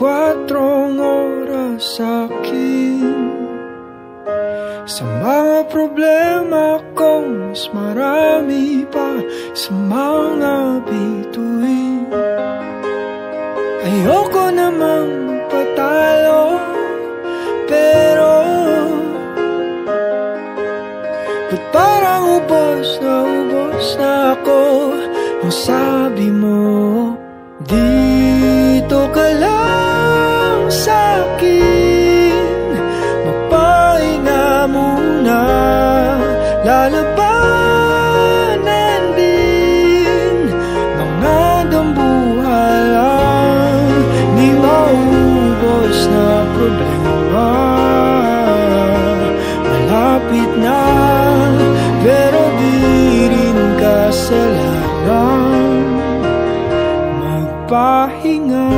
24 oras sa akin Sa mga problema ko mas marami pa sa mga bituin. Ayoko namang patalo pero Ba't parang ubos na ubos na ako? Ang sabi mo, di Lalabanan din Mga dambuhalang Di maubos na problema? Malapit na Pero di rin kasalanan. Magpahinga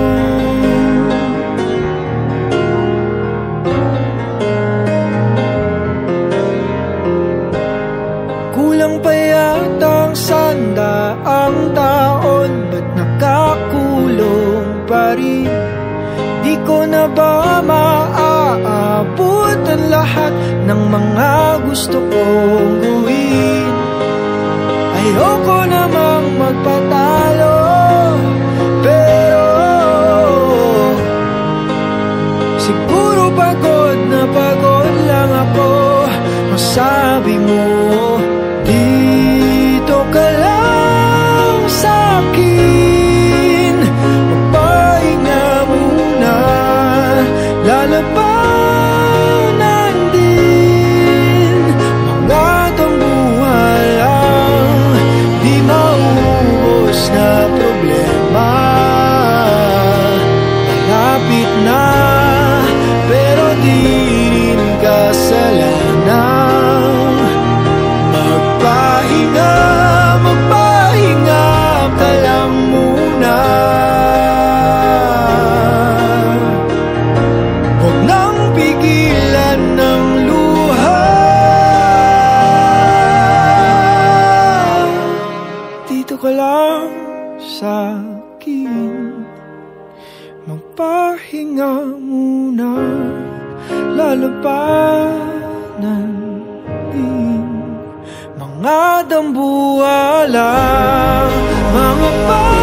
ko na ba maaabot ang lahat ng mga gusto kong gawin? Ayoko namang magpatalo Pero Siguro pagod na pagod lang ako Masabi mo Magpahinga muna Lalabanan din Mga dambuhala Mga pa